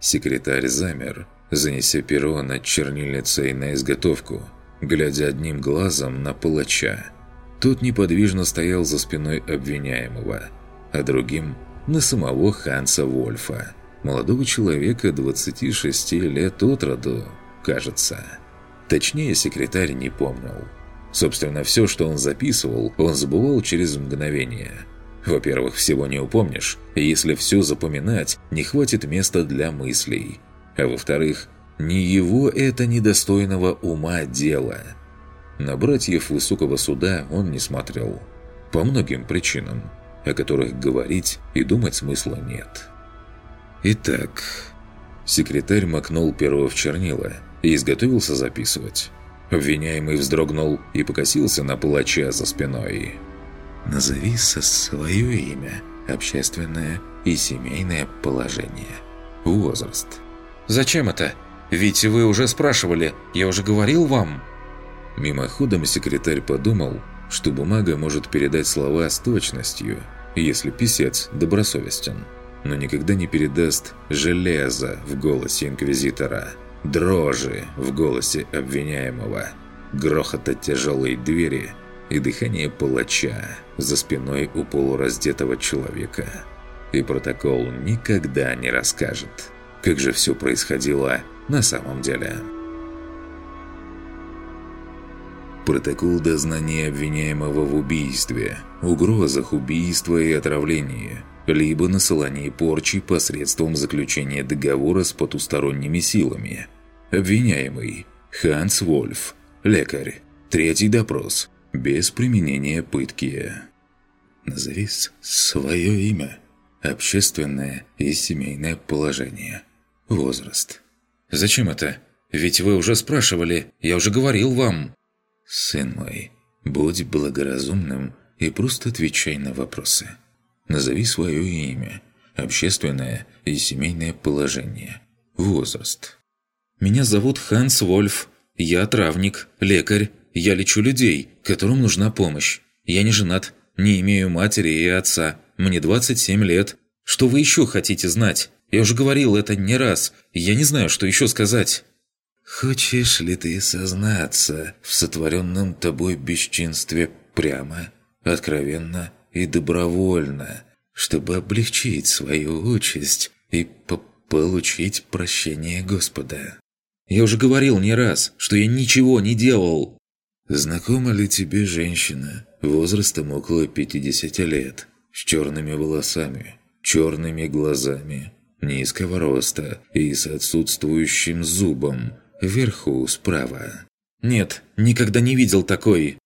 Секретарь замер, занеся перо над чернильницей на изготовку, глядя одним глазом на палача. Тот неподвижно стоял за спиной обвиняемого, а другим – на самого Ханса Вольфа, молодого человека 26 лет от роду, кажется. Точнее, секретарь не помнил. Собственно, все, что он записывал, он забывал через мгновение. Во-первых, всего не упомнишь, и если все запоминать, не хватит места для мыслей. А во-вторых, не его это недостойного ума дело. На братьев высокого суда он не смотрел. По многим причинам, о которых говорить и думать смысла нет. Итак, секретарь макнул перо в чернила и изготовился записывать. Обвиняемый вздрогнул и покосился на палача за спиной. «Назови со свое имя, общественное и семейное положение. Возраст». «Зачем это? Ведь вы уже спрашивали, я уже говорил вам». Мимоходом секретарь подумал, что бумага может передать слова с точностью, если писец добросовестен, но никогда не передаст железо в голосе инквизитора – дрожи в голосе обвиняемого, грохота тяжелой двери и дыхание палача за спиной у полураздетого человека. И протокол никогда не расскажет, как же все происходило на самом деле. Протокол дознания обвиняемого в убийстве, угрозах убийства и отравлении, либо насылании порчи посредством заключения договора с потусторонними силами. Обвиняемый Ханс Вольф, лекарь. Третий допрос. Без применения пытки. Назови свое имя, общественное и семейное положение, возраст. «Зачем это? Ведь вы уже спрашивали, я уже говорил вам». «Сын мой, будь благоразумным и просто отвечай на вопросы». Назови свое имя, общественное и семейное положение, возраст. Меня зовут Ханс Вольф. Я травник, лекарь. Я лечу людей, которым нужна помощь. Я не женат, не имею матери и отца. Мне 27 лет. Что вы еще хотите знать? Я уже говорил это не раз. Я не знаю, что еще сказать. Хочешь ли ты сознаться в сотворенном тобой бесчинстве прямо, откровенно и добровольно, чтобы облегчить свою участь и по получить прощение Господа. Я уже говорил не раз, что я ничего не делал. Знакома ли тебе женщина возрастом около 50 лет, с черными волосами, черными глазами, низкого роста и с отсутствующим зубом вверху справа? Нет, никогда не видел такой.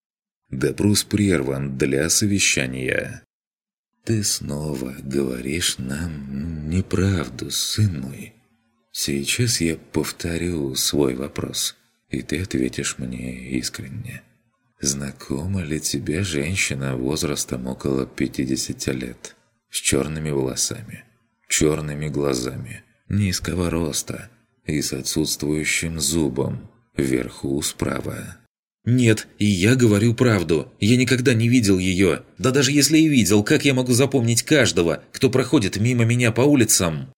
Допрос прерван для совещания. «Ты снова говоришь нам неправду, сын мой. Сейчас я повторю свой вопрос, и ты ответишь мне искренне. Знакома ли тебе женщина возрастом около 50 лет, с черными волосами, черными глазами, низкого роста и с отсутствующим зубом вверху справа?» «Нет, и я говорю правду. Я никогда не видел ее. Да даже если и видел, как я могу запомнить каждого, кто проходит мимо меня по улицам?»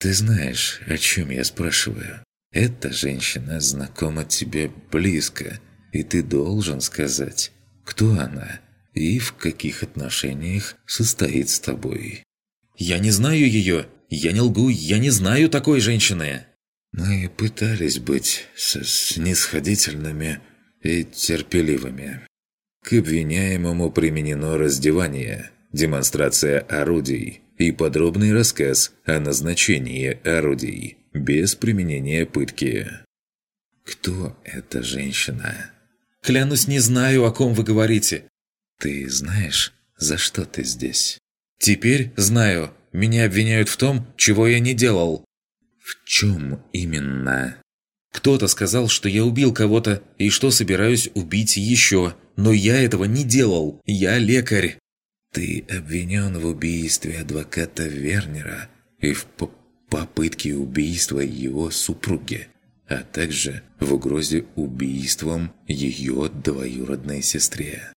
«Ты знаешь, о чем я спрашиваю? Эта женщина знакома тебе близко, и ты должен сказать, кто она и в каких отношениях состоит с тобой». «Я не знаю ее. Я не лгу, я не знаю такой женщины». «Мы пытались быть снисходительными» и терпеливыми. К обвиняемому применено раздевание, демонстрация орудий и подробный рассказ о назначении орудий без применения пытки. Кто эта женщина? Клянусь, не знаю, о ком вы говорите. Ты знаешь, за что ты здесь? Теперь знаю. Меня обвиняют в том, чего я не делал. В чем именно? Кто-то сказал, что я убил кого-то и что собираюсь убить еще. Но я этого не делал. Я лекарь. Ты обвинен в убийстве адвоката Вернера и в попытке убийства его супруги, а также в угрозе убийством ее двоюродной сестре.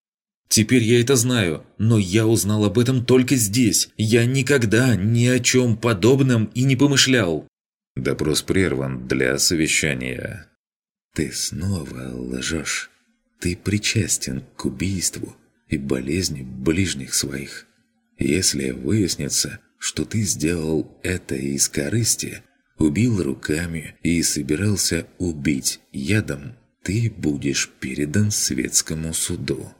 Теперь я это знаю, но я узнал об этом только здесь. Я никогда ни о чем подобном и не помышлял. Допрос прерван для совещания. «Ты снова лжешь. Ты причастен к убийству и болезни ближних своих. Если выяснится, что ты сделал это из корысти, убил руками и собирался убить ядом, ты будешь передан светскому суду.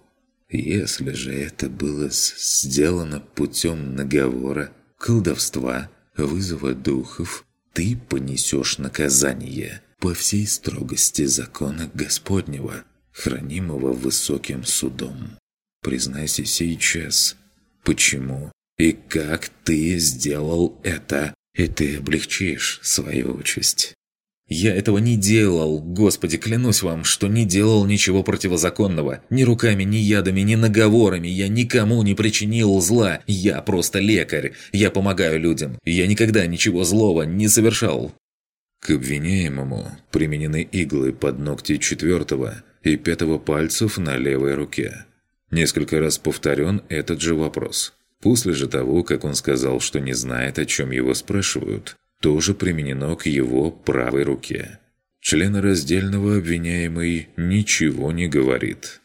Если же это было сделано путем наговора, колдовства, вызова духов, ты понесешь наказание по всей строгости закона Господнего, хранимого высоким судом. Признайся сейчас, почему и как ты сделал это, и ты облегчишь свою участь. «Я этого не делал, Господи, клянусь вам, что не делал ничего противозаконного. Ни руками, ни ядами, ни наговорами. Я никому не причинил зла. Я просто лекарь. Я помогаю людям. Я никогда ничего злого не совершал». К обвиняемому применены иглы под ногти четвертого и пятого пальцев на левой руке. Несколько раз повторен этот же вопрос. После же того, как он сказал, что не знает, о чем его спрашивают, тоже применено к его правой руке. Членораздельного обвиняемый ничего не говорит.